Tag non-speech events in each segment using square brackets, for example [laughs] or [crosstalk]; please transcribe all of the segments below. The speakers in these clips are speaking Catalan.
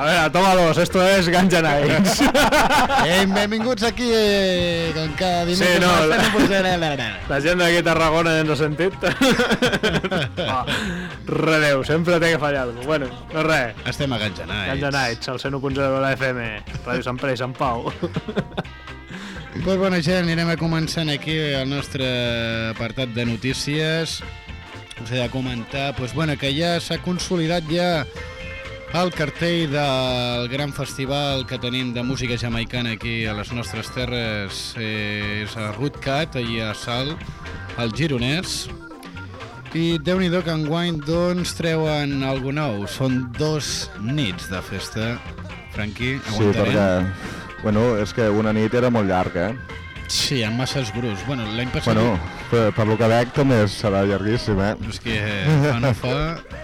A veure, toma dos, esto es Ganja Nights. [laughs] Eh, benvinguts aquí, eh, com cada dimecres. Sí, no, la- la, la, la. La gent d'aquí a Tarragona ens ha sentit. [laughs] Ah, Redeu, sempre té que fallar alguna Bueno, no res. Estem a Ganja Nights. Ganja Nights, al 101.0 de la FM, Ràdio Sant Pere i Sant Pau. Pues bona gent, anirem a començant aquí el nostre apartat de notícies. Us he de comentar pues, bueno, que ja s'ha consolidat ja el cartell del gran festival que tenim de música jamaicana aquí a les nostres terres eh, és a Rootcat, allà a Sal, al Gironès. I déu nhi que enguany doncs treuen algú nou. Són dos nits de festa. Franqui, Sí, aguantarem? perquè... Bueno, és que una nit era molt llarga, eh? Sí, amb masses grups. Bueno, l'any passat... Bueno, per, per lo que veig també serà llarguíssim, eh? És que fa no fa...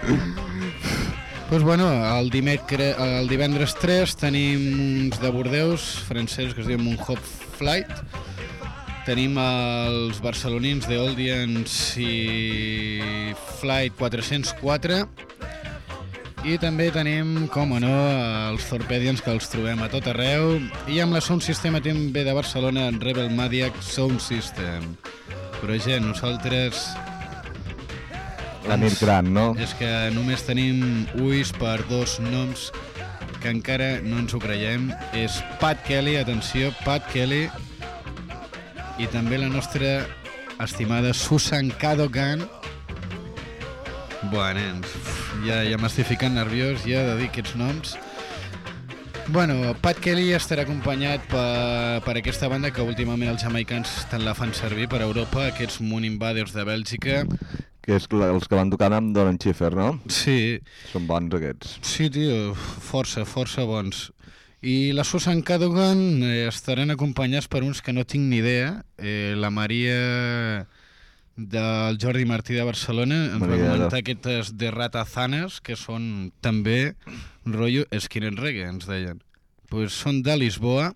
[laughs] Doncs bueno, el, dimecre, el divendres 3 tenim uns de Bordeus francesos que es diuen Moonhop Flight. Tenim els barcelonins de Oldians i Flight 404. I també tenim, com o no, els Torpedians que els trobem a tot arreu. I amb la Sound System també de Barcelona, Rebel Maniac Sound System. Però gent, nosaltres La nit gran, no? és que només tenim ulls per dos noms que encara no ens ho creiem. És Pat Kelly, atenció, Pat Kelly, i també la nostra estimada Susan Cadogan. Buah, nens, ja, ja m'estic ficant nerviós ja de dir aquests noms. Bueno, Pat Kelly estarà acompanyat per, per aquesta banda que últimament els jamaicans tant la fan servir per Europa, aquests Moon Invaders de Bèlgica. Que és la- els que van tocant amb Don Schiffer, no? Sí, Són bons aquests. Sí, tio, força, força bons. I la Susan Cadogan eh, estaran acompanyats per uns que no tinc ni idea. Eh, la Maria del Jordi Martí de Barcelona ens va Maria de- comentar aquestes de ratazanes que són també rotllo skinhead reggae, ens deien. Pues són de Lisboa.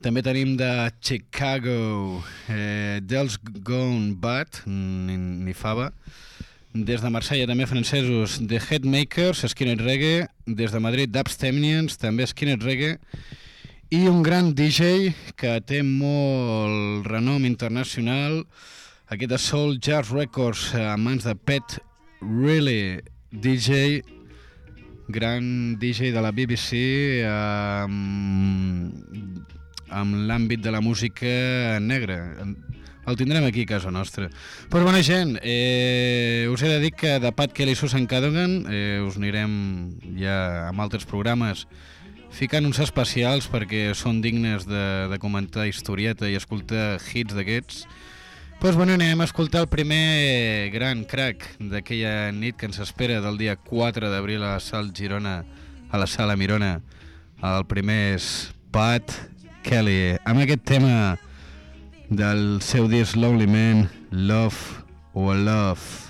També tenim de Chicago, eh, dels Gone Bad, ni, ni fava. Des de Marsella també francesos The Headmakers, Skinhead Reggae, des de Madrid Dubstemians, també Skinhead Reggae, i un gran DJ que té molt renom internacional, aquest de Soul Jazz Records a mans de Pet Really, DJ, gran DJ de la BBC amb, amb l'àmbit de la música negra. El tindrem aquí a casa nostra. Però bona gent, eh, us he de dir que de Pat Kelly i Susan Cadogan eh, us anirem ja amb altres programes ficant uns especials perquè són dignes de, de comentar historieta i escoltar hits d'aquests. Doncs pues, bueno, anem a escoltar el primer gran crack d'aquella nit que ens espera del dia 4 d'abril a la Sal Girona, a la Sala Mirona. El primer és Pat Kelly, amb aquest tema del seu disc Lonely Man, Love or Love.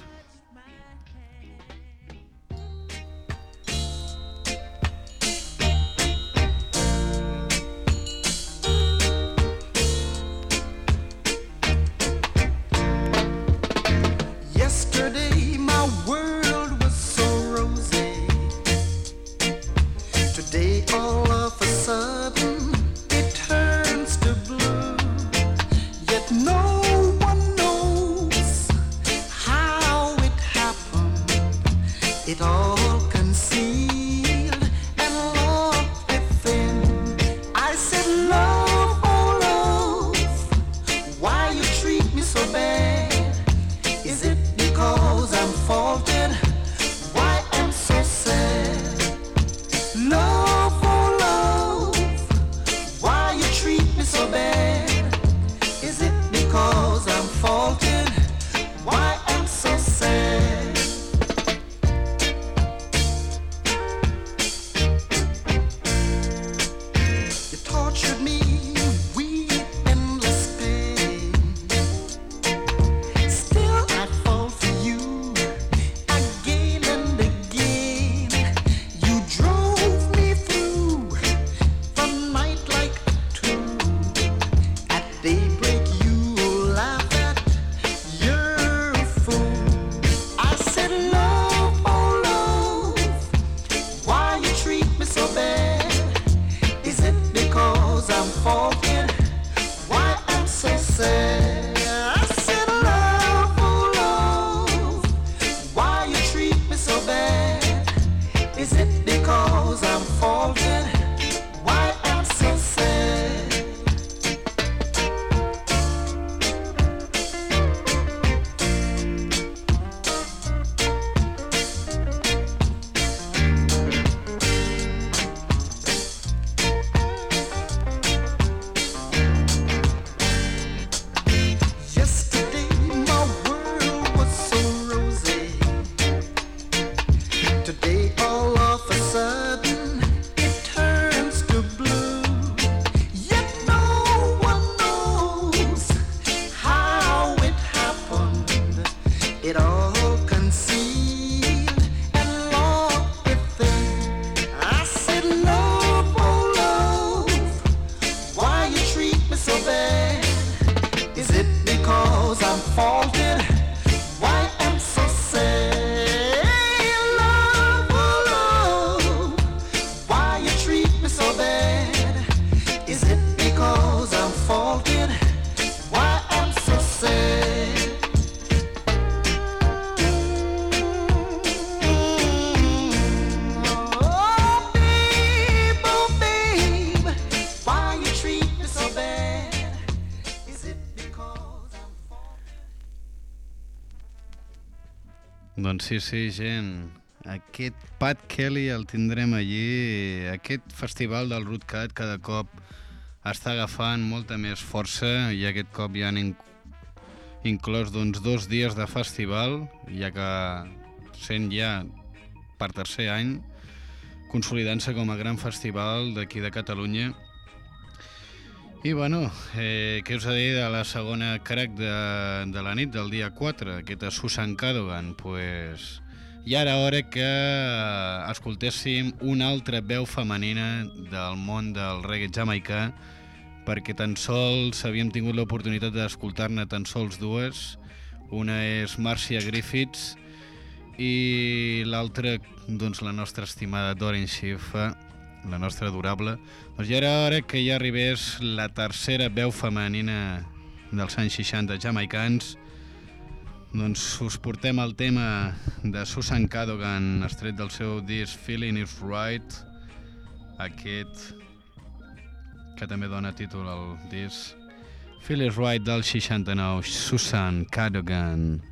Sí, sí, gent. Aquest Pat Kelly el tindrem allí. Aquest festival del Rootcat cada cop està agafant molta més força i aquest cop ja han inc inclòs doncs, dos dies de festival, ja que sent ja per tercer any consolidant-se com a gran festival d'aquí de Catalunya i bueno, eh, què us de dir de la segona crack de, de la nit del dia 4, aquesta Susan Cadogan? Pues, ja era hora que escoltéssim una altra veu femenina del món del reggae jamaicà, perquè tan sols havíem tingut l'oportunitat d'escoltar-ne tan sols dues. Una és Marcia Griffiths i l'altra, doncs, la nostra estimada Doreen Schiffer, la nostra adorable. Doncs ja era hora que ja arribés la tercera veu femenina dels anys 60 jamaicans. Doncs us portem el tema de Susan Cadogan, estret del seu disc Feeling is Right, aquest que també dona títol al disc Feel is Right del 69, Susan Cadogan.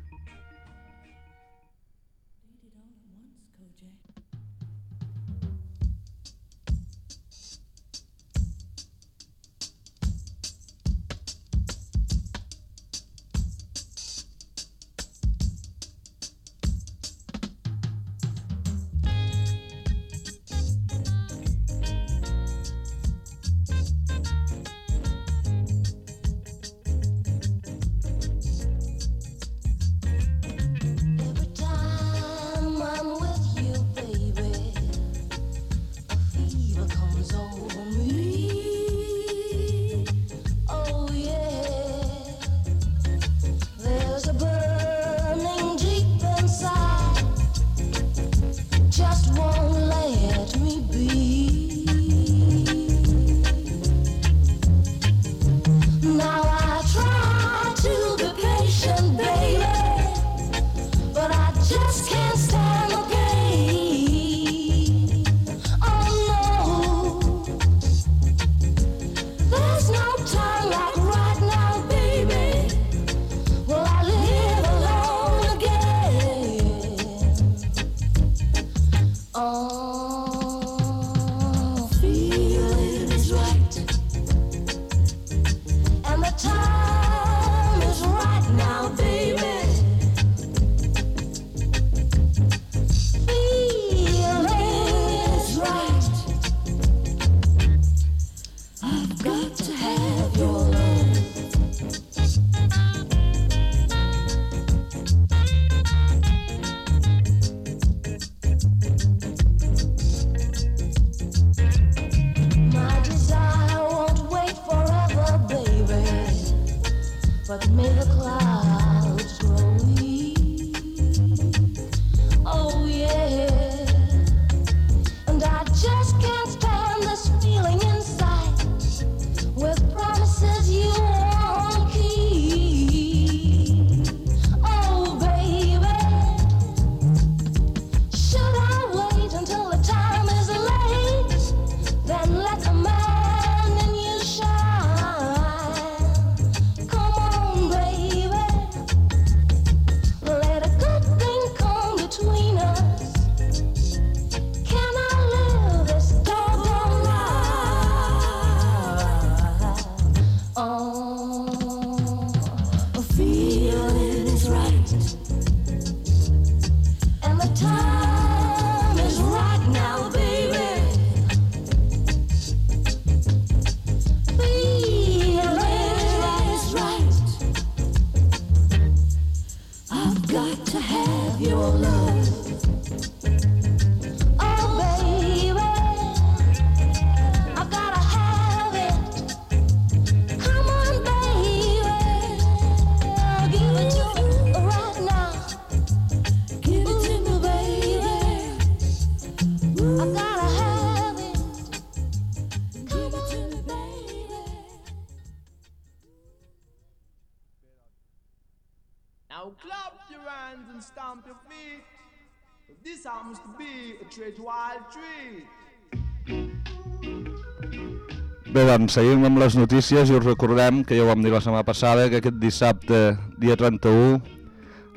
Doncs seguim amb les notícies i us recordem que ja ho vam dir la setmana passada que aquest dissabte, dia 31,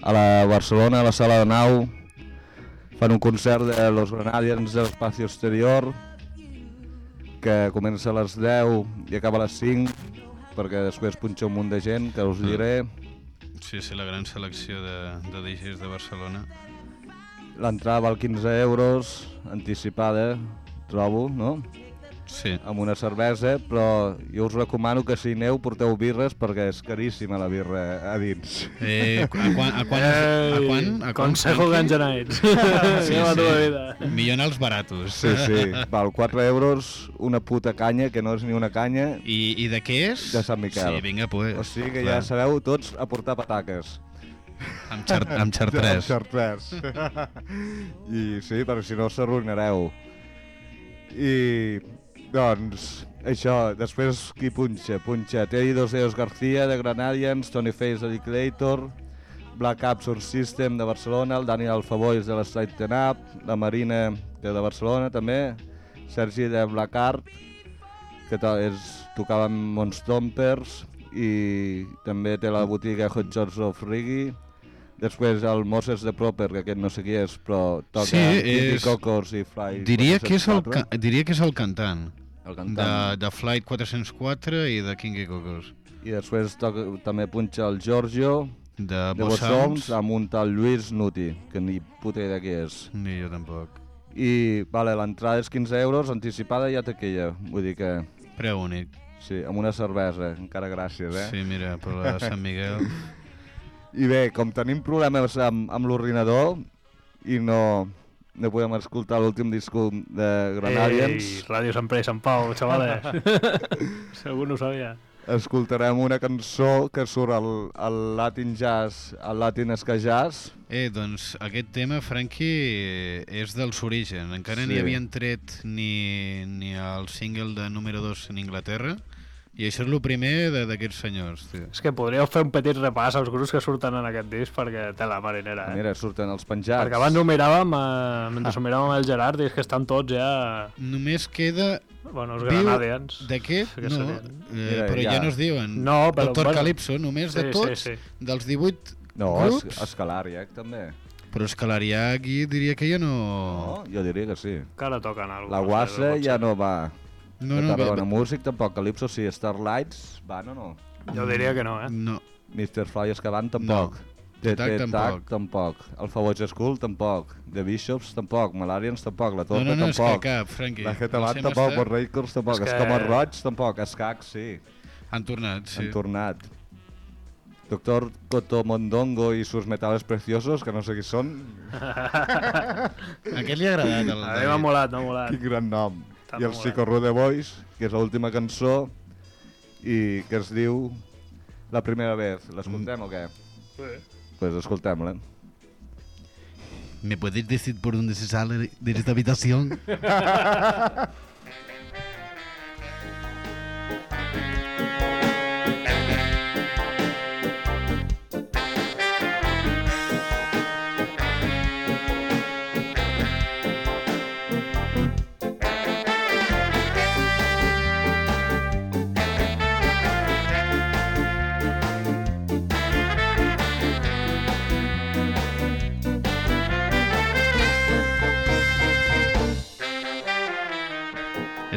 a la Barcelona, a la sala de nau, fan un concert de Los Granadians de l'Espacio Exterior que comença a les 10 i acaba a les 5 perquè després punxa un munt de gent que us diré. Sí, sí, la gran selecció de, de DJs de Barcelona. L'entrada val 15 euros, anticipada, trobo, no? Sí. amb una cervesa, però jo us recomano que si aneu porteu birres perquè és caríssima la birra a dins. Eh, a quan? A quan? A quan? A quan Consejo Franqui? Ganja Nights. Sí, sí. vida. Millor anar als baratos. Sí, sí, val 4 euros, una puta canya, que no és ni una canya, I, I de què és? De Sant Miquel. Sí, vinga, pues. o sigui que Clar, ja sabeu tots a portar pataques. Amb, xar amb xartrés. Xartrés. [laughs] I sí, perquè si no s'arruïnareu. I, doncs, això, després qui punxa? Punxa Teddy Dos Deus García de Granadians, Tony Face de Liquidator, Black Sound System de Barcelona, el Daniel Alfabois de l'Straight Ten Up, la Marina que de Barcelona també, Sergi de Black Art, que és, tocava amb Monstompers i també té la botiga Hot Shots of Reggae. Després el Moses de Proper, que aquest no sé qui és, però toca Sí, és- Cocos i Fly Diria que, és el, 404. ca diria que és el cantant, el de, cantant. de Flight 404 i de King Cocos. I després toca, també punxa el Giorgio De, de Boss Bossoms amb un tal Lluís Nuti, que ni puta idea qui és. ni jo tampoc. I vale, l'entrada és 15 euros, anticipada i a taquilla. Vull dir que, Preu únic. sí, amb una cervesa, encara gràcies, eh? Sí, mira, per la Sant Miguel. [laughs] I bé, com tenim problemes amb, amb l'ordinador i no, no podem escoltar l'últim disco de Granadians, Ei, Ràdio Sant Pere i Sant Pau, xavales. [laughs] si algú no ho sabia. escoltarem una cançó que surt al, al Latin Jazz, al Latin Ska Jazz. Eh, doncs aquest tema, Franqui, és dels orígens. Encara Sí. ni havien tret ni, ni el single de número 2 en Inglaterra, i això és el primer de- d'aquests senyors, tio. És que podríeu fer un petit repàs als grups que surten en aquest disc perquè té la marinera, eh? Mira, surten els penjats. Perquè abans ho miràvem, eh, mentre ho miràvem amb el Gerard, i és que estan tots ja... Només queda... Bueno, els Viu Granadians. D'aquest, [laughs] Que no, serien. eh, Mira, però ja ja. no es diuen. No, però, Doctor bueno. Calypso, només de Sí, tots, sí, sí. dels 18 No, grups, es, Escalariac també. però Escalariac diria que ja no... No, jo diria que sí. Encara toquen alguna La Guassa ja no va. No, no, Tarragona bé, Músic tampoc. Calypso sí, Starlights van o no? Jo diria que no, eh? no. Mr. Flyers que van tampoc. The TT Tag Tag tampoc. tampoc. Alpha Boys School tampoc. The Bishops tampoc. Malarians tampoc. La No, Torta no, no, és que tampoc. cap, Franqui. La Geta El Band Sem tampoc. està- Bot Records tampoc. És que- Escamot Roig tampoc. Escac sí. Han tornat, sí. Han tornat. Doctor Coto Mondongo i sus metales preciosos, que no sé qui són. [laughs] Aquest li ha agradat. El A mi m'ha molat, m'ha molat. Quin gran nom. Està I el molt Psycho Rude Boys, que és l'última cançó i que es diu La primera vez. L'escoltem o què? Pues escoltem-la. ¿Me puedes decir por dónde se sale de esta habitación? [laughs]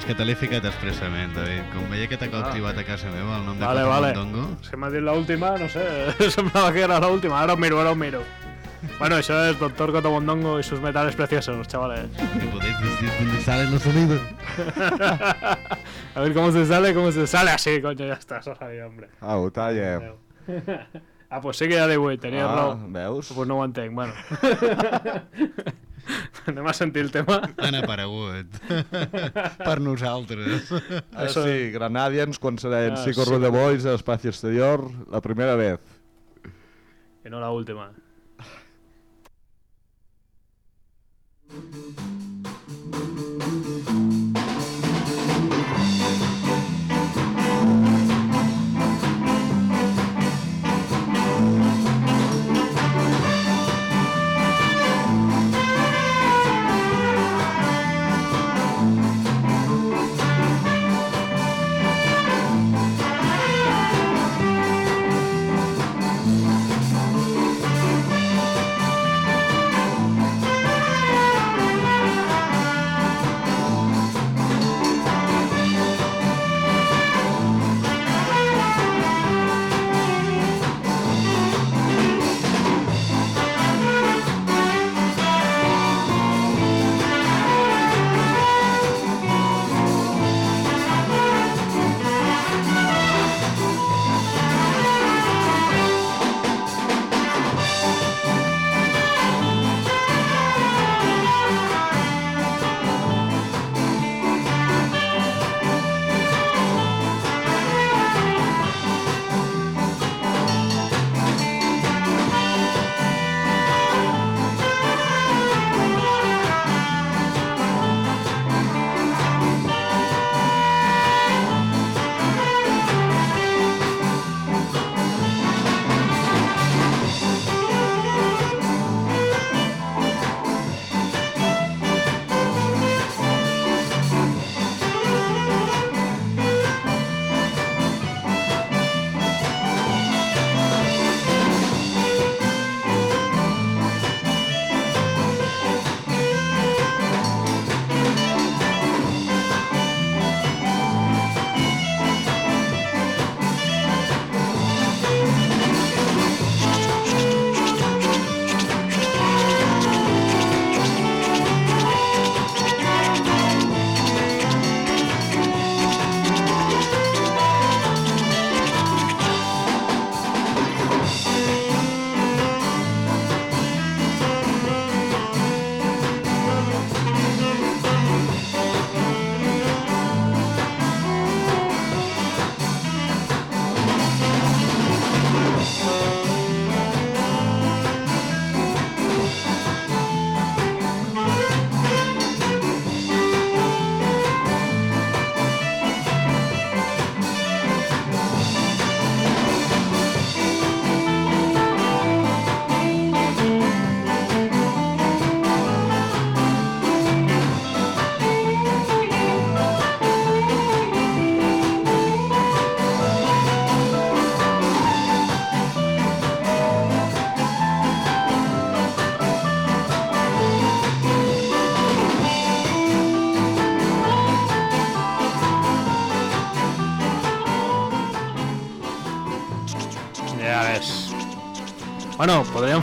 És que te l'he ficat expressament, David. Com veia que t'ha cautivat a casa meva el nom de Vale, Coto vale. Mondongo. Si m'ha dit l'última, no sé, [laughs] semblava que era l'última, ara ho miro, ara ho miro. Bueno, això és Doctor Cotomondongo y sus metales preciosos, chavales. ¿Me podéis decir dónde salen los sonidos? [laughs] A ver cómo se sale, cómo se sale así, coño, ya está, eso sabía, hombre. Au, talla. [laughs] Ah, pues sí que hi ha 18, tenies Ah, raó. veus? Pues no ho entenc, bueno. [laughs] Anem a sentir el tema. Han aparegut. [laughs] per nosaltres. Ah, sí, Granadians, quan serà en Ah, Chico sí. Rude Boys a Espacio Exterior, la primera vez. Que no la última.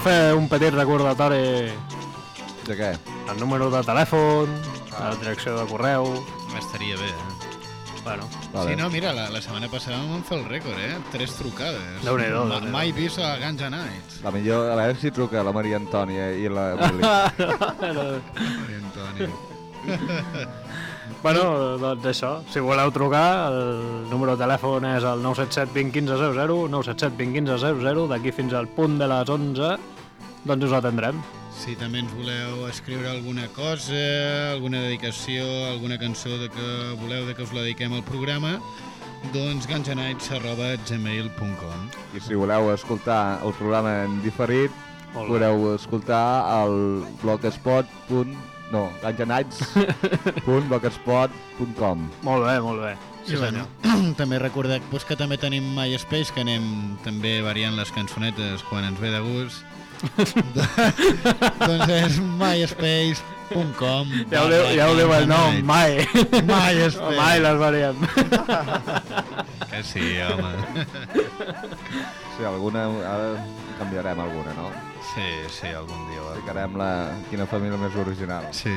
Fer un petit recordatori De què? el número de telèfon, la direcció de correu... Estaria bé, eh? Bueno, Sí, no, mira, la, la setmana passada vam fer el rècord, eh? Tres trucades. Déu-n'hi-do, Ma- Déu-n'hi-do. Mai vist a Guns N' Nights. La millor, a veure si truca la Maria Antònia i la Lili. Ai, Antoni. bueno, doncs això. Si voleu trucar, el número de telèfon és el 977 20 15 00, 977 20 15 00, d'aquí fins al punt de les 11, doncs us atendrem. Si també ens voleu escriure alguna cosa, alguna dedicació, alguna cançó de que voleu de que us la dediquem al programa, doncs gansanights.gmail.com I si voleu escoltar el programa en diferit, bé. podeu escoltar al blogspot. No, ganjanights.blogspot.com Molt bé, molt bé. Sí, bueno, [clears throat] també recordar pues, que també tenim MySpace, que anem també variant les cançonetes quan ens ve de gust. Doncs és myspace.com Ja ho, diu, ja ho diu el nom, mai. MySpace. Mai les variem. Que sí, home. Sí, alguna... Ara canviarem alguna, no? Sí, sí, algun dia. Va. Ficarem la... Quina família més original. Sí,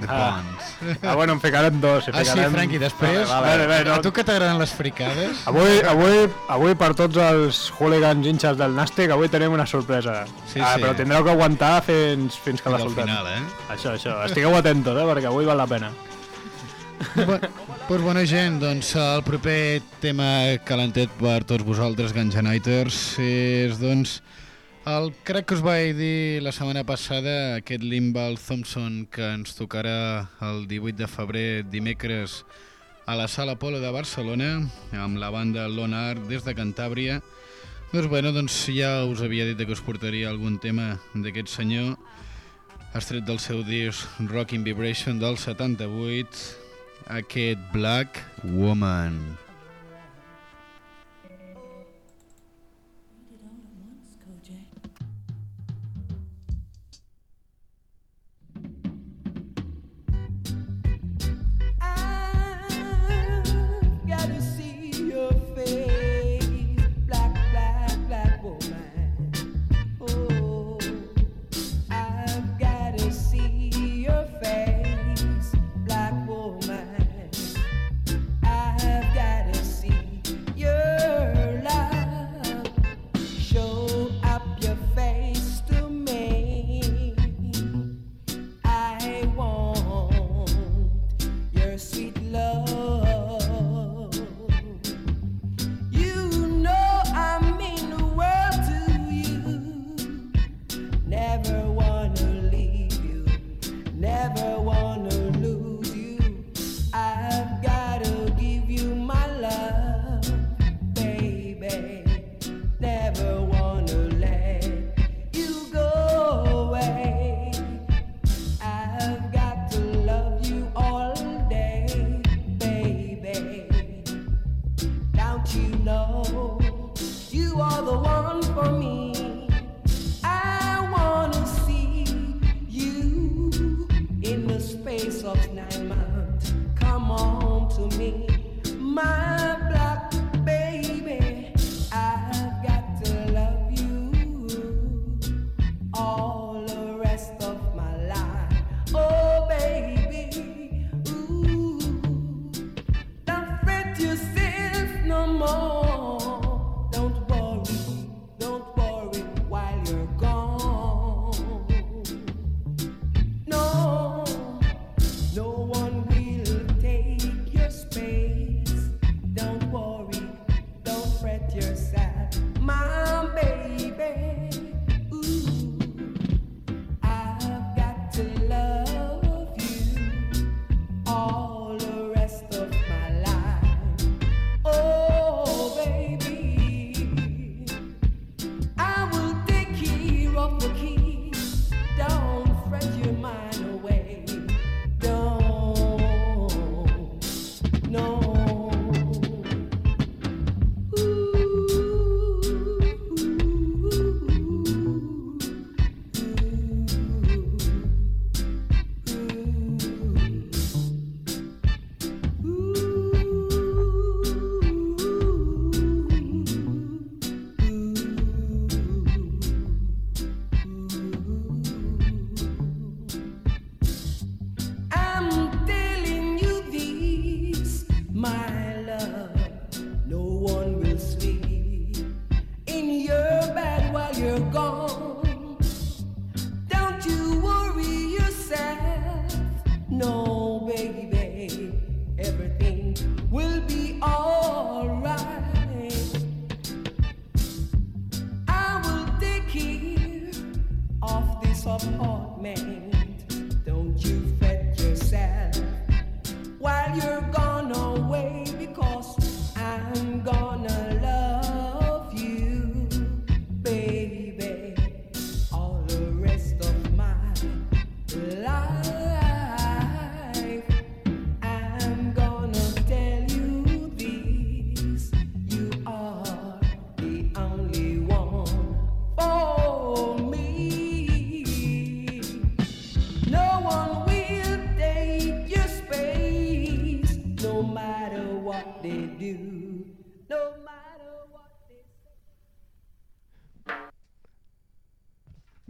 de Ah. Pons. Ah, bueno, en ficarem dos. Ah, sí, ficarem... Franqui, després... Vale, vale, vale, A no. tu que t'agraden les fricades? Avui, avui, avui per tots els hooligans hinxes del Nàstic, avui tenim una sorpresa. Sí, ah, sí. Però tindreu que aguantar fins, fins que la soltem. final, eh? Això, això. Estigueu atentos, eh, perquè avui val la pena. Pues bona gent, doncs el proper tema calentet per tots vosaltres, Nighters, és doncs el crec que us vaig dir la setmana passada, aquest Limbal Thompson que ens tocarà el 18 de febrer dimecres a la Sala Polo de Barcelona amb la banda Lone Art des de Cantàbria. Doncs bueno, doncs ja us havia dit que us portaria algun tema d'aquest senyor estret del seu disc Rocking Vibration del 78 aquest Black Woman.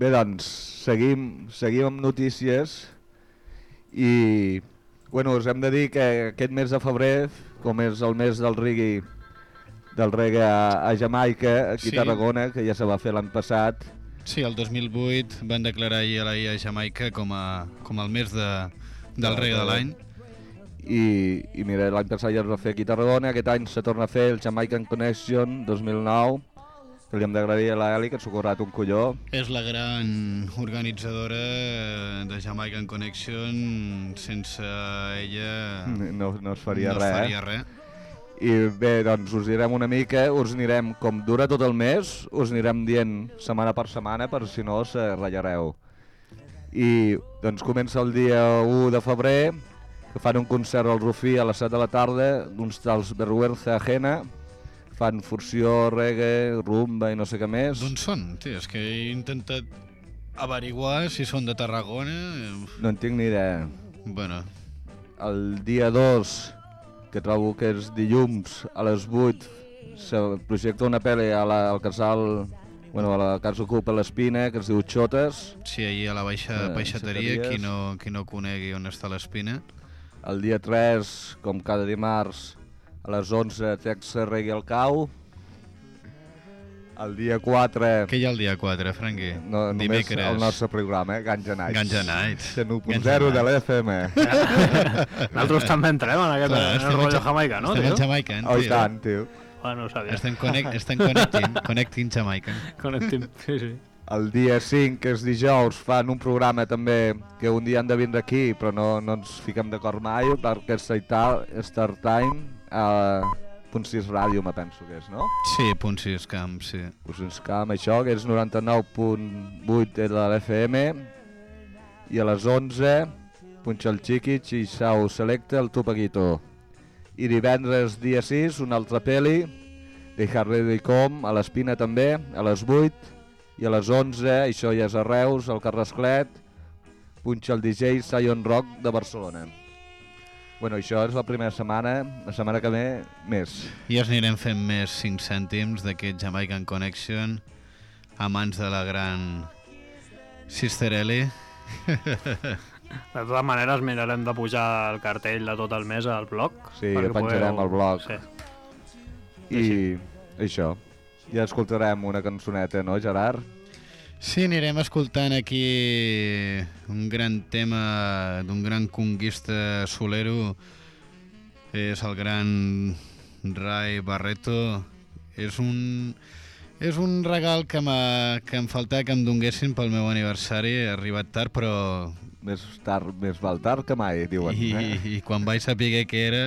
Bé, doncs, seguim, seguim amb notícies i, bueno, us hem de dir que aquest mes de febrer, com és el mes del reggae, del reggae a, a Jamaica, aquí Sí. a Tarragona, que ja se va fer l'any passat, Sí, el 2008 van declarar ahir a la IA Jamaica com, a, com el mes de, del reggae de l'any. i, i mira, l'any passat ja es va fer aquí a Tarragona, aquest any se torna a fer el Jamaican Connection 2009, que li hem d'agrair a l'Eli, que s'ha currat un colló. És la gran organitzadora de Jamaican Connection. Sense ella No, no es faria no res. es eh? faria res. I bé, doncs us direm una mica, us anirem, com dura tot el mes, us anirem dient setmana per setmana per si no se ratllareu. I doncs comença el dia 1 de febrer, que fan un concert al Rufí a les 7 de la tarda, d'uns tals Vergüenza Ajena, fan furció, reggae, rumba i no sé què més. D'on són? Tio, és que he intentat averiguar si són de Tarragona. No en tinc ni idea. Bueno, El dia 2, que trobo que és dilluns, a les 8, se projecta una pel·li a la, al casal, bueno, a la Casa Ocupa l'Espina, que es diu Xotes. sí, ahir a la baixa Eh, peixateria, qui no, qui no conegui on està l'espina. El dia 3, com cada dimarts, a les 11, Texa Reggae al Cau. El dia 4, Què hi ha el dia 4, Franqui? no, només Dimecres. el nostre programa, eh? Ganja Nights. Ganja Nights. 101.0 de l'FM. [laughs] Nosaltres també entrem en aquest Clar, en el estem rotllo Jamaica, no, Estem tio? en Jamaica, Oh, i tio. tant, tio. Bueno, ho sabia. Estem, connect, estem connecting, [laughs] connecting Jamaica. Connectim. Sí, sí. El dia 5, que és dijous, fan un programa també que un dia han de vindre aquí, però no, no ens fiquem d'acord mai, perquè és Star Time, a Punt 6 Ràdio, me penso que és, no? Sí, punt 6 camp, sí. Us ens quedam això, que és 99.8 de l'FM, i a les 11, Punxa el Chiqui, Xixau Selecta, el Tupaguito. I divendres, dia 6, una altra peli, de Harry Com, a l'Espina també, a les 8, i a les 11, això ja és a Reus, al Carrasclet, punxa el DJ Sion Rock de Barcelona. Bueno, això és la primera setmana, la setmana que ve, més. I ens anirem fent més 5 cèntims d'aquest Jamaican Connection a mans de la gran Sister Ellie. [laughs] De totes maneres, mirarem de pujar el cartell de tot el mes al blog. Sí, el penjarem al blog. Sí. I això, ja escoltarem una cançoneta, no, Gerard? Sí, anirem escoltant aquí un gran tema d'un gran conquista solero. És el gran Rai Barreto. És un, és un regal que, que em faltava que em donguessin pel meu aniversari. He arribat tard, però... Més tard, més val tard que mai, diuen. I, Eh? i quan vaig saber què era,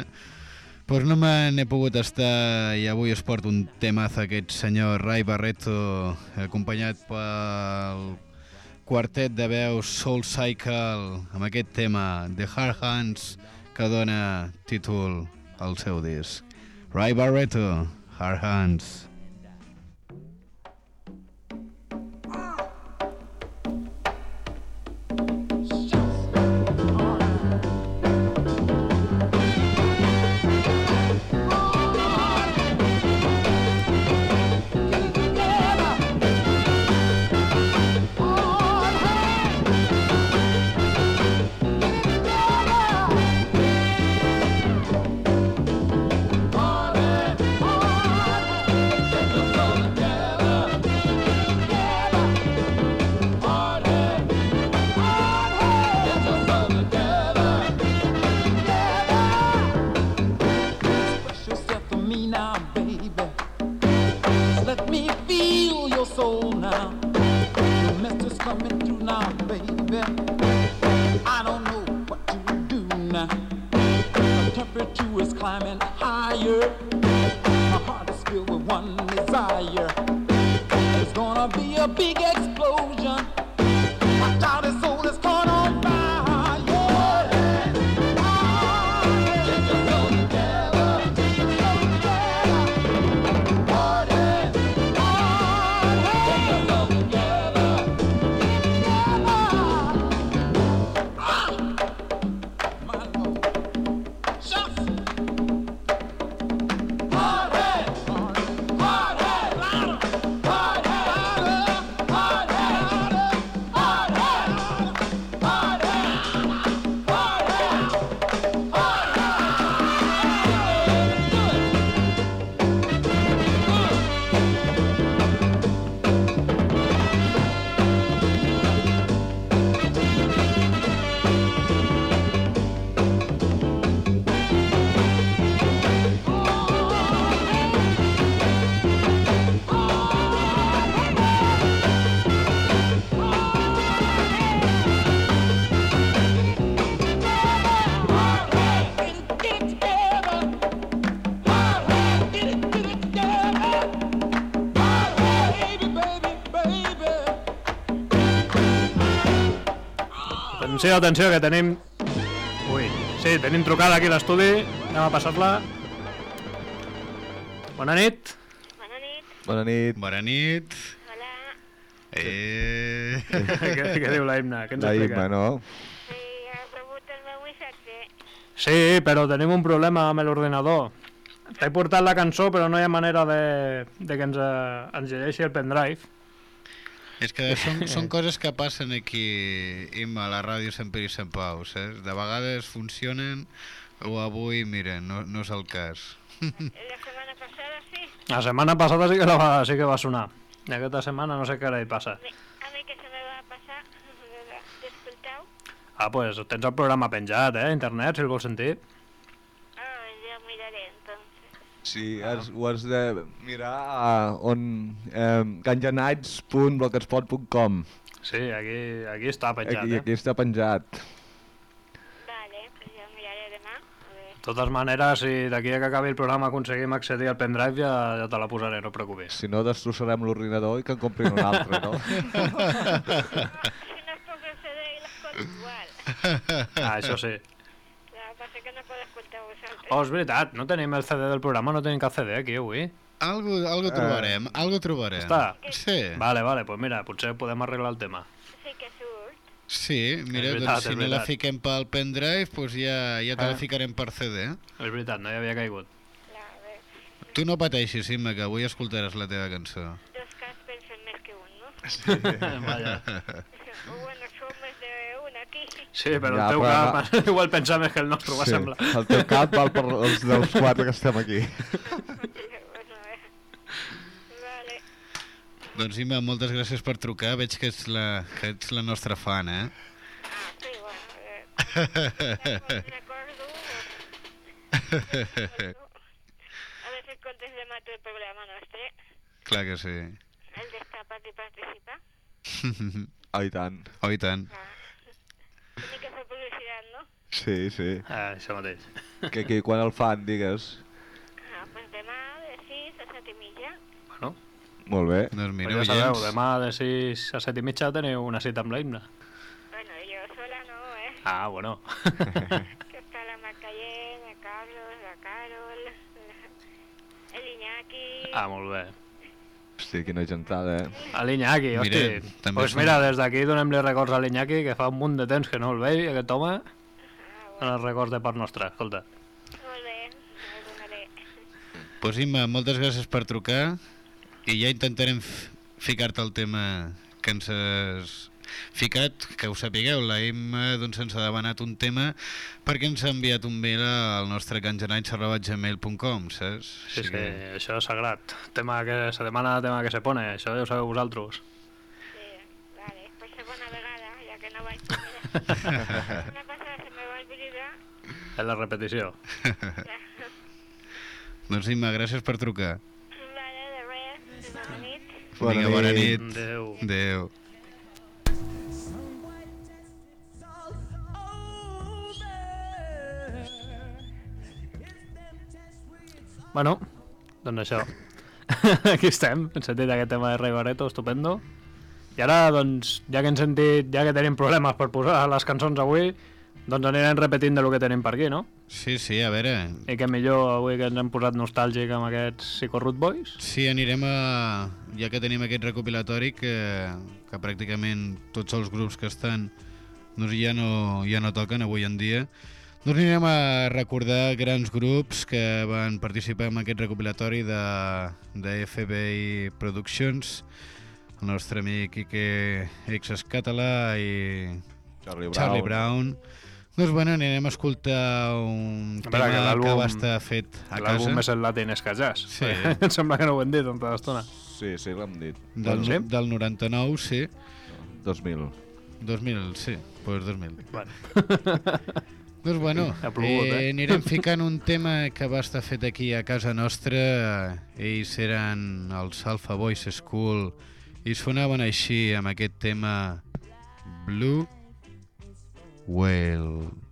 doncs no me n'he pogut estar i avui es porta un temazo aquest senyor Rai Barreto acompanyat pel quartet de veus Soul Cycle amb aquest tema The Hard Hands que dona títol al seu disc. Rai Barreto, Hard Hands. Atenció, atenció, que tenim... Ui, sí, tenim trucada aquí a l'estudi. Anem a passar-la. Bona nit. Bona nit, Bona nit. Bona nit. hola. Eh... [laughs] què, què diu la himna? Què ens La explica? Imma, no? Sí, has rebut el meu missatge. Sí, però tenim un problema amb l'ordinador. T'he portat la cançó, però no hi ha manera de, de que ens, eh, ens llegeixi el pendrive. És que són, són coses que passen aquí, Imma, a la ràdio Sant Pere i Sant Pau, saps? De vegades funcionen o avui, mira, no, no és el cas. La setmana passada sí. La setmana passada sí que, la va, sí que va sonar. I aquesta setmana no sé què hi passa. A mi que se me va passar, [laughs] despertau. Ah, pues tens el programa penjat, eh, internet, si el vols sentir. Ah, ja ho miraré entonces. Sí, has, ho has de mirar a on... Eh, ganjanights.blogspot.com Sí, aquí, aquí està penjat, aquí, eh? aquí està penjat. Vale, pues ja ho miraré demà. De totes maneres, si d'aquí a que acabi el programa aconseguim accedir al pendrive, ja, ja te la posaré, no et preocupis. Si no, destrossarem l'ordinador i que en comprin un altre, no? [laughs] Si no es puc acceder i l'escolto igual. Ah, això sí. La passa que no vosaltres. Oh, és veritat, no tenim el CD del programa, no tenim cap CD aquí avui. Algo, algo trobarem, algo trobarem. Està. Sí, Vale, vale, pues mira, potser podem arreglar el tema. Sí que surt. sí, mira, És veritat, doncs si no la fiquem pel pendrive, doncs ja, ja te Ah. la ficarem per CD. És veritat, no hi havia caigut. Tu no pateixis, Imma, que avui escoltaràs la teva cançó. Dos cas pensen més que un, no? [laughs] Vaja. [laughs] O bueno, som més d'un aquí. Sí, però Ja, el teu però cap [laughs] igual pensar més que el nostre, va semblar. el teu cap val per els dels quatre que estem aquí. veure. [laughs] Vale. Doncs Imma, moltes gràcies per trucar. Veig que ets la, que ets la nostra fan, eh? Ah, sí, bueno. Eh, recordo... A ver si contes [laughs] demà tu el programa nostre. Clar que sí. El destapat i participa. Oh, i tant. Oh, i tant. Ah. Tiene que fer publicitat, no? Sí, sí. Ah, això mateix. [laughs] Que, que quan el fan, digues. Ah, pues demà de 6 a 7 i mitja. Bueno, Molt bé. Doncs mira, ja sabeu, oients, demà de 6 a 7 i mitja teniu una cita amb l'himne. Bueno, jo sola no, eh? Ah, bueno. [laughs] Que està la Macayén, la Carlos, la Carol, la... el Iñaki... Ah, molt bé. Hosti, quina gentada, eh? A l'Iñaki, Mira, hosti. també pues mira, des d'aquí donem-li records a l'Iñaki, que fa un munt de temps que no el veig, aquest home. En els records de part nostra, escolta. Molt bé, el donaré. Pues Imma, moltes gràcies per trucar i ja intentarem ficar-te el tema que ens has ficat, que ho sapigueu, la Imma doncs, ens ha demanat un tema perquè ens ha enviat un mail al nostre canjanaits.gmail.com, saps? Sí, sí, que- això és sagrat. Tema que se demana, tema que se pone, això ja ho sabeu vosaltres. Sí, vale, per segona vegada, ja que no vaig mira. Una passada se me va oblidar. És la repetició. [laughs] Doncs Imma, gràcies per trucar. Vale, de res, bona nit. Bona Vinga, bona nit. nit. Adéu. Adéu. Bueno, doncs això. [laughs] Aquí estem, hem sentit aquest tema de Ray Barreto, estupendo. I ara, doncs, ja que hem sentit, ja que tenim problemes per posar les cançons avui, doncs anirem repetint de lo que tenim per aquí, no? Sí, sí, a veure, I que millor avui que ens hem posat nostàlgic amb aquests Psycho Root Boys. Sí, anirem a... Ja que tenim aquest recopilatori que, que pràcticament tots els grups que estan doncs ja no, ja no toquen avui en dia, doncs anirem a recordar grans grups que van participar en aquest recopilatori de, de FBI Productions, el nostre amic Quique Exescatala i Charlie Brown. Charlie Brown. Doncs bueno, anirem a escoltar un A veure, que tema que, l'àlbum- va estar fet a L'àlbum casa. més el Latin és que jazz. Sí. [laughs] em sembla que no ho hem dit tota l'estona. Sí, sí, l'hem dit. Del, Sí? del 99, sí. 2000. 2000, sí, doncs 2000. Bueno. [laughs] Doncs bueno, Ha plogut, eh? anirem ficant un tema que va estar fet aquí a casa nostra. Ells eren els Alpha Boys School i sonaven així amb aquest tema Blue Whale. Blue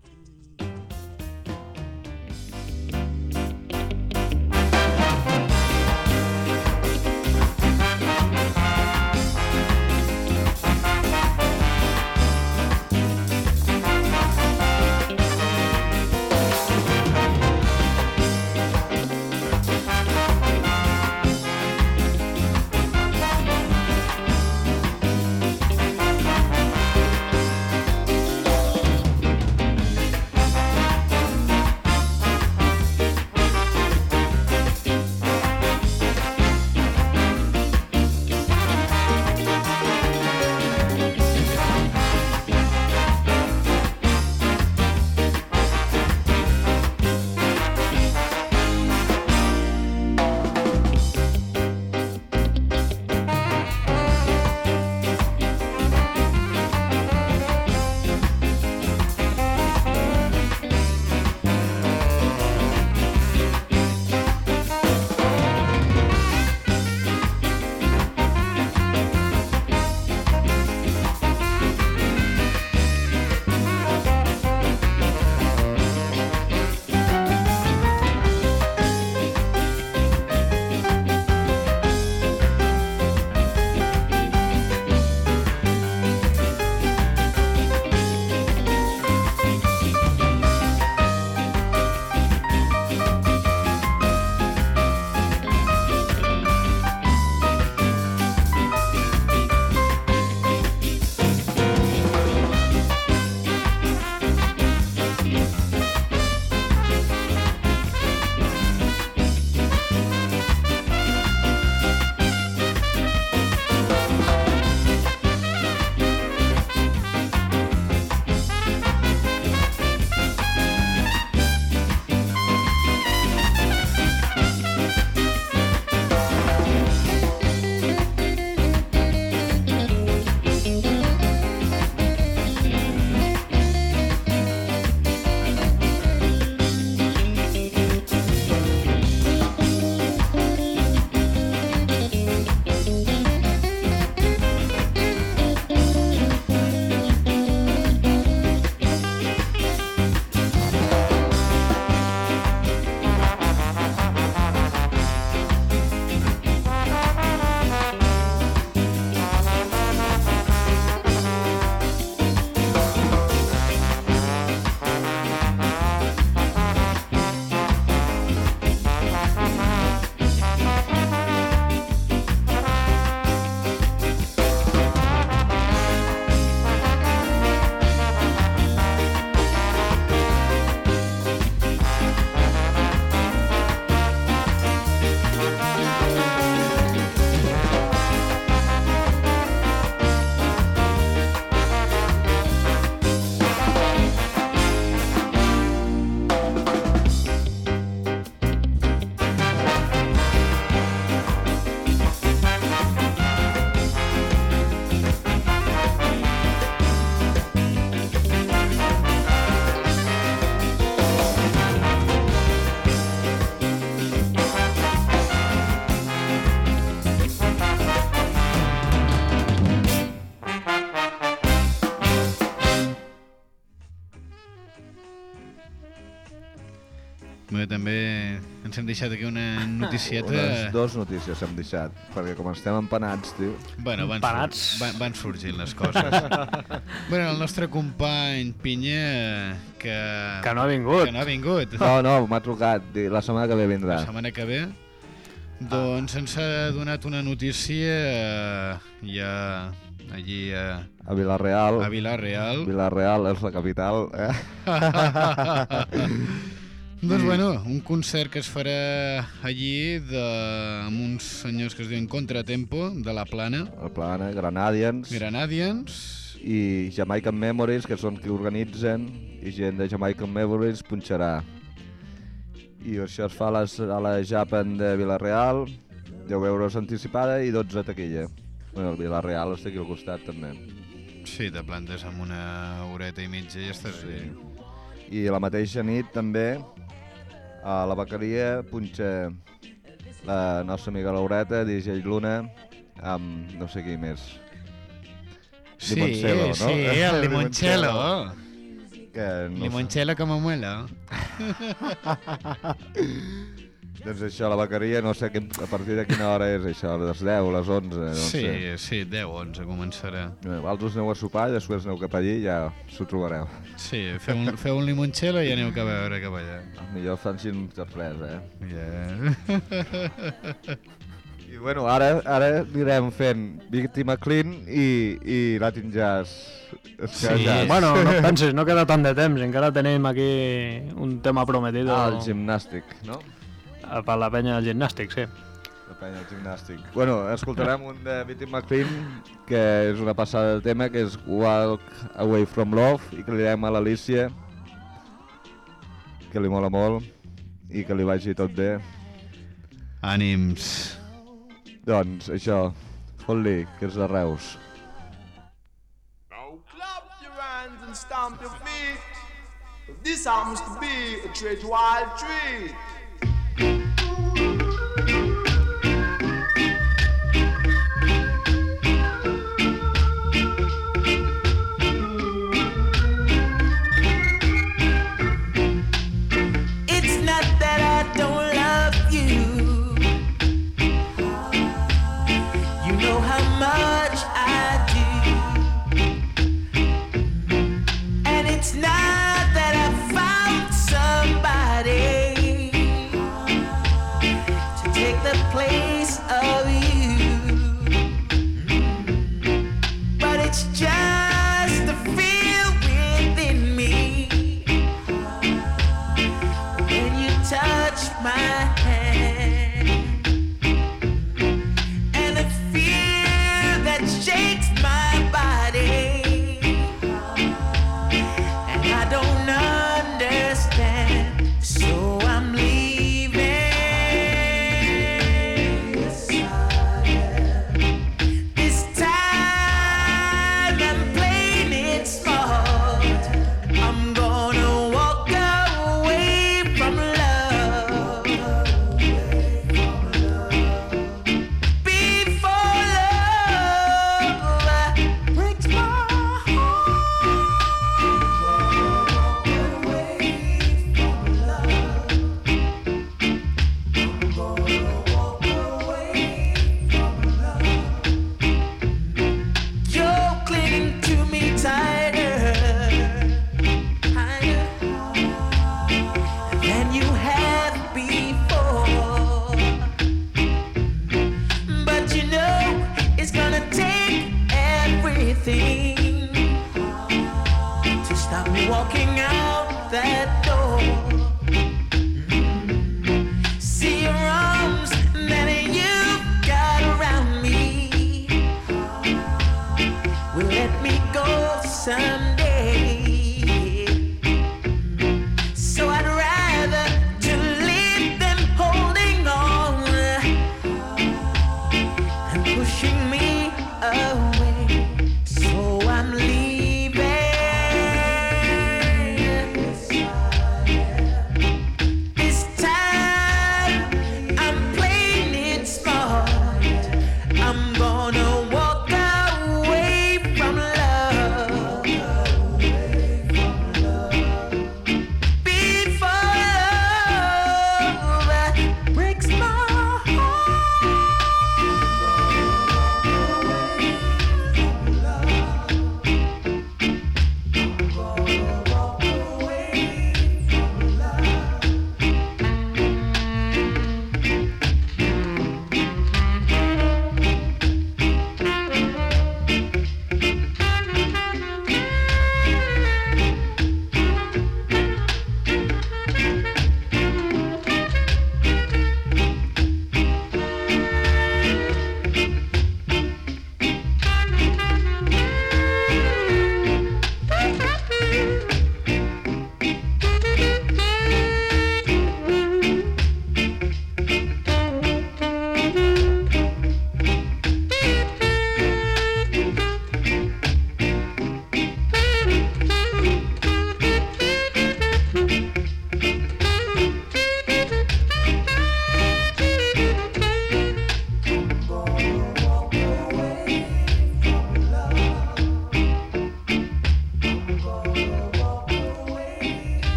deixat aquí una noticieta... Unes dues notícies hem deixat, perquè com estem empanats, tio... Bueno, van, Empanats. sur van, van sorgint les coses. [laughs] bueno, el nostre company Pinya, que, Que no ha vingut. que no ha vingut. No, no, m'ha trucat, la setmana que ve vindrà. La setmana que ve, doncs ens ha donat una notícia eh, ja allí a, A Vilareal. a Vilareal. Vilareal és la capital, eh? [laughs] doncs bueno, un concert que es farà allí de, amb uns senyors que es diuen Contratempo, de la Plana, El Plana, Granadians Granadians, i Jamaican Memories, que són qui organitzen, i gent de Jamaican Memories punxarà. I això es fa a, les, a la Japan de Vilareal, 10 euros anticipada i 12 a taquilla. Bueno, el Vilareal està aquí al costat també. sí, te plantes amb una horeta i mitja i ja estàs sí. bé. I la mateixa nit també a la bequeria punxa la nostra amiga Laureta, DJ Luna, amb no sé qui més. Sí, Limoncello, no? sí, el [laughs] limoncello. Que no. Limoncello com a muela. [laughs] Doncs això, la bequeria, no sé quin, a partir de quina hora és això, a les 10, a les 11, no Sí, sé. sí, 10, 11 començarà. Bé, Vosaltres aneu a sopar i després aneu cap allí i ja s'ho trobareu. Sí, feu un, feu un limoncello i aneu cap a veure cap allà. Millor fan xin després, eh? Yeah. [laughs] I bueno, ara, ara anirem fent Víctima Clean i, i Latin Jazz. Sí. Jazz. Bueno, no et pensis, no queda tant de temps, encara tenim aquí un tema prometido Ah, el gimnàstic, no? Per la penya del gimnàstic, sí. La penya del gimnàstic. Bueno, escoltarem un de Victim McLean, que és una passada de tema, que és Walk Away From Love, i que li direm a l'Alicia, que li mola molt, i que li vagi tot bé. Ànims. Doncs això, fot-li, que és de Reus. Now clap your hands and stamp your feet. This happens to be a treat wild treat. Bye.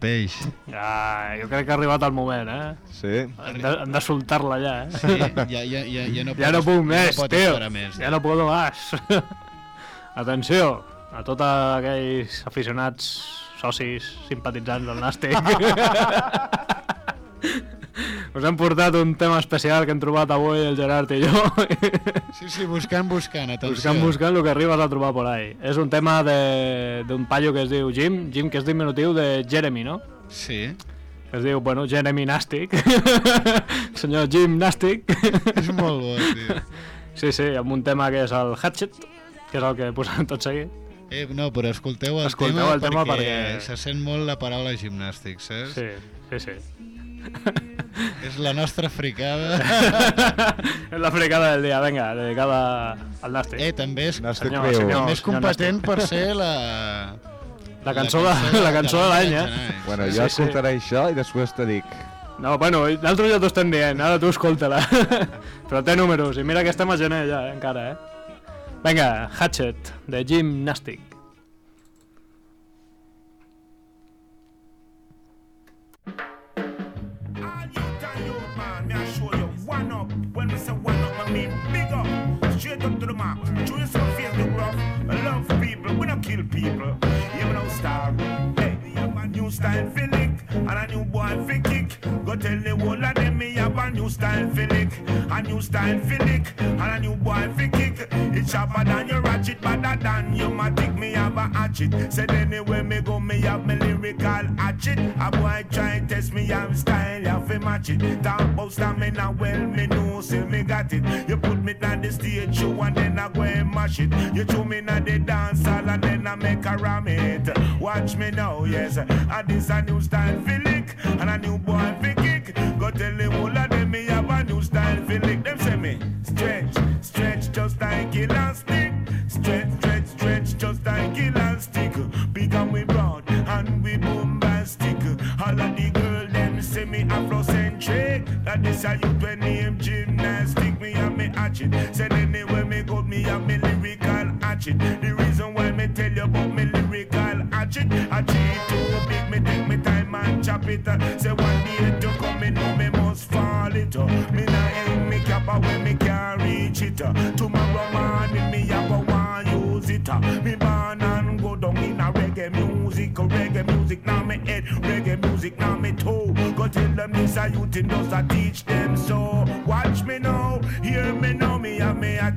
Peix. Ja, jo crec que ha arribat el moment, eh? Sí. Hem de, hem de soltar-la ja, eh? Sí, ja, ja, ja, ja no, Ja no pots- puc més, no pots tio. més. Ja no puedo más. [laughs] Atenció a tots aquells aficionats, socis, simpatitzants del Nàstic. [laughs] Us hem portat un tema especial que hem trobat avui el Gerard i jo. Sí, sí, buscant, buscant, atenció. buscant, buscant el que arribes a trobar por ahí. És un tema de- d'un paio que es diu Jim, Jim que és diminutiu de Jeremy, no? Sí, Que es diu, bueno, Jeremy Nàstic. [laughs] Senyor Jim Nàstic. és molt bo, tio. Sí, sí, amb un tema que és el Hatchet, que és el que posem tot seguit. Eh, no, però escolteu el Escolteu tema, el tema perquè, perquè- se sent molt la paraula gimnàstic, saps? Sí, sí, sí. És la nostra fricada. [laughs] és la fricada del dia, vinga, dedicada al Nàstic. eh, també és, Nàstic Senyor, senyor. també és competent per ser la... la cançó de, la cançó de [laughs] l'any, eh? Bueno, Sí, jo sí. escoltaré això i després te dic. No, bueno, nosaltres ja t'ho estem dient, ara tu escolta-la. [laughs] Però té números, i mira que estem a gener ja, eh, encara, eh? Vinga, Hatchet, de Jim Go tell the whole of style for lick, a new style for lick and a new boy for kick. It's sharper than your ratchet, better than your matic. Me have a hatchet. Said anywhere me go, me have me lyrical hatchet. A boy try test me, have style, have to match it. Talk about stamina, well me know, say me got it. You put me on the stage show and then I go and mash it. You throw me on the dance hall and then I make a ram it. Watch me now, yes. And this a new style for lick and a new boy for kick. Go tell the whole of me have a new style for lick. Them say me stretch, stretch just like elastic. Stretch, stretch, stretch just like elastic. Big and we broad and we bombastic. All of the girl them say me Afrocentric. That this a youth when name gymnastic. Me and me hatchet. Said anywhere me go me have me lyrical hatchet. The reason why me tell you about me lyrical hatchet. I cheat too big. Me take me time and chop it. up. Say Tomorrow morning me a go want use it. Uh, me born and go down in a reggae music. Oh, reggae music now me head. Reggae music now me toe. Go tell them this a youth in just a teach them so. Watch me now,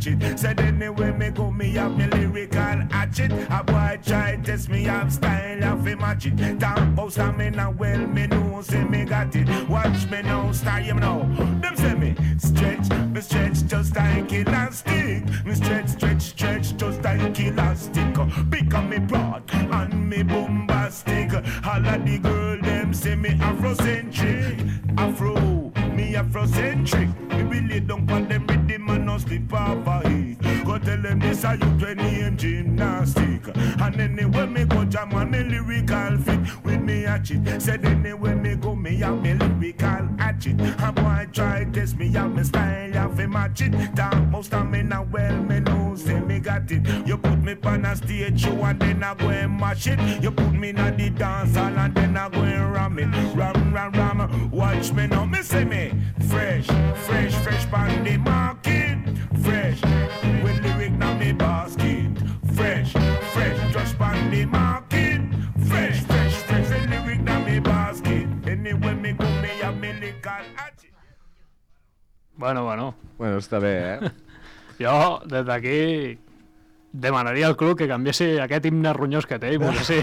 hatchet. Said anyway me go, me have me lyrical hatchet. A boy try test me have style, have to match it. Talk about stamina, well me know, say me got it. Watch me now, start him now. Them say me stretch, me stretch just like elastic. Me stretch, stretch, stretch just like elastic. Uh, pick up me broad and me bombastic. All of the girl them say me Afrocentric, Afro, me Afrocentric. Me really don't want them rhythm and no slip off a heat. Go tell them this are you twenty name gymnastic. And anywhere me go jam on me lyrical fit with me hatchet. Said anywhere me go me have me lyrical hatchet. A boy try test me have me style have to match it. Talk most of me now well me know say me got it. You put me on a stage show and then I go and mash it. You put me in the dance hall and then I go and ram it. Ram ram ram. Watch me now me say me fresh, fresh, fresh pan the market. Fresh with lyric now me basket. Fresh, fresh just pan the market. Fresh, fresh, fresh with lyric now me basket. Anywhere me go me have me lyrical. Bueno, bueno. Bueno, està bé, eh? [laughs] Jo, des d'aquí, demanaria al club que canviessi aquest himne ronyós que té i posessi...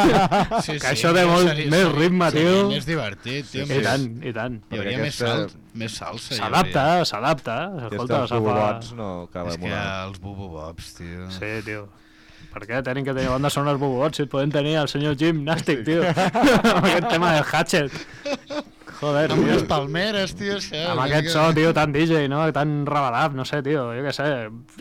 [laughs] Sí, que això té molt més ritme, tio. Seria més divertit, tio. I tant, i tant. Hi hauria més, salt, més salsa. S'adapta, s'adapta. Escolta, fa... bubots no És caben que els bubobops, tio. Sí, tio. Per què tenim que tenir bandes sonores bubots si podem tenir el senyor Jim Nastic, tio? [laughs] amb aquest tema del Hatchet. Joder, Amb les palmeres, tio, és que... Amb aquest so, tio, tan DJ, no? Tan revelat, no sé, tio, jo què sé,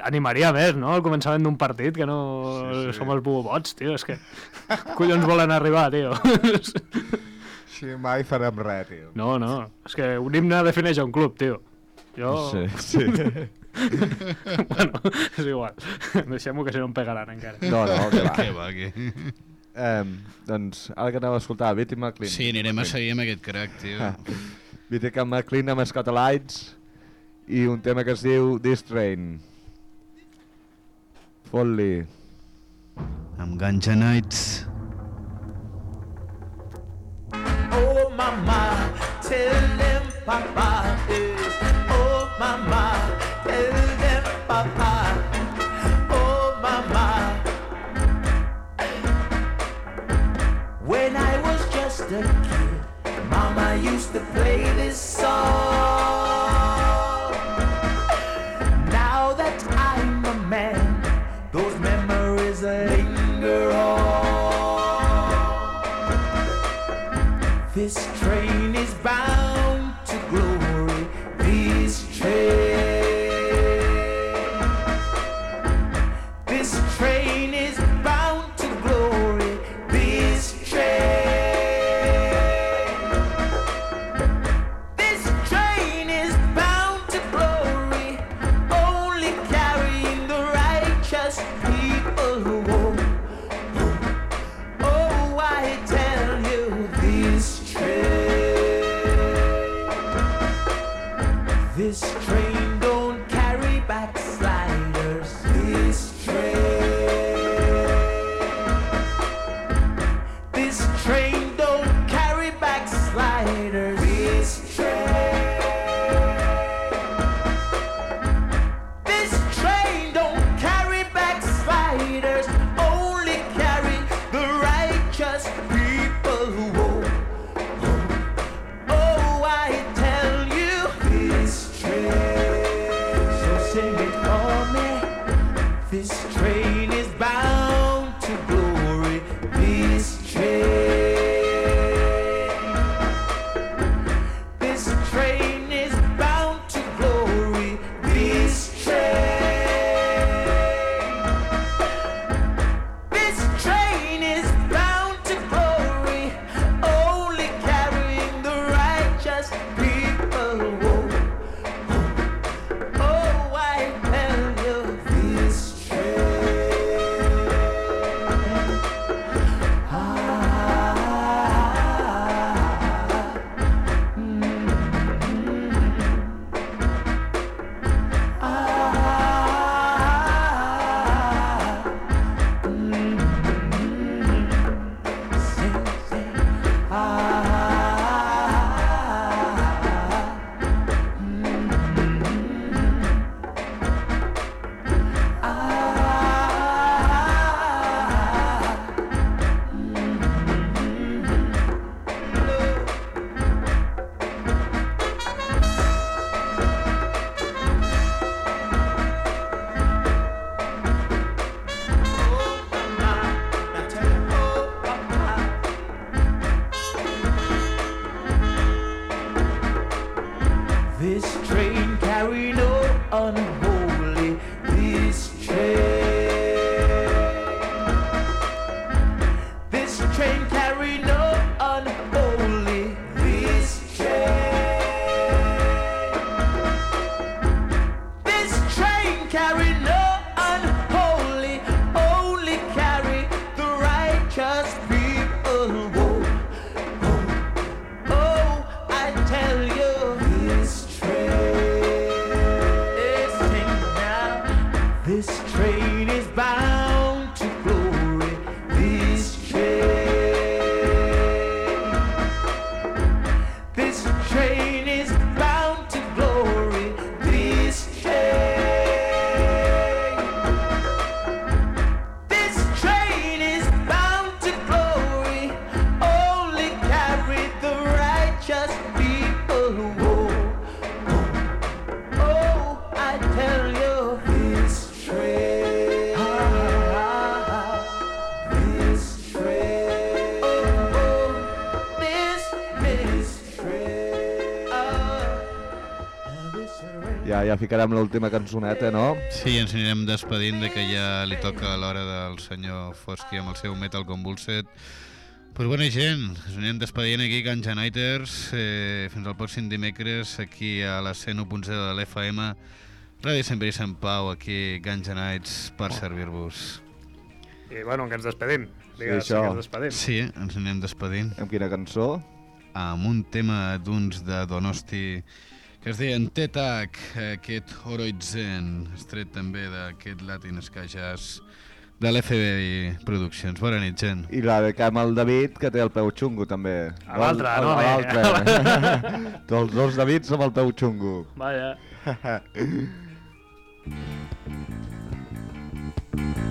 animaria més, no? Al començament d'un partit, que no sí, sí. som els bubots, tio, és que [laughs] collons volen arribar, tio. [laughs] Sí, mai farem res, tio. No, no, és que un himne defineix un club, tio. Jo... Sí, [laughs] sí. bueno, és igual. Deixem-ho que si no em pegaran encara. No, no, que va. Que va, que... Eh, doncs, ara que anava a escoltar Bitty McLean. Sí, anirem a seguir amb aquest crack, tio. Ah. Bitty McLean amb Scatolites i un tema que es diu This Train. Fot-li. Amb Ganja Nights. Oh mama, tell them papa. eh. Oh mama, a kid, mama used to play this song. Now that I'm a man, those memories linger on. This Ja, ja ficarem l'última cançoneta, no? Sí, ens anirem despedint de que ja li toca l'hora del senyor Fosqui amb el seu Metal Convulsed. Pues bona gent, ens anirem despedint aquí Ganja Nighters, eh, fins al pròxim dimecres aquí a la 101.0 de l'FM Ràdio Sant Pere i Sant Pau, aquí, Ganja Nights, per servir-vos. I bueno, que ens despedim. Digues, Sí, això. que ens despedim. Sí, ens anem despedint Amb quina cançó? amb un tema d'uns de Donosti que es deien Tetac, aquest Oroitzen, estret també d'aquest Latin Sky Jazz de l'FBI Productions. Bona nit, gent. I la de amb el David, que té el peu xungo, també. A l'altre, no? A l'altre. [laughs] Tots dos Davids amb el peu xungo. Vaja. [laughs]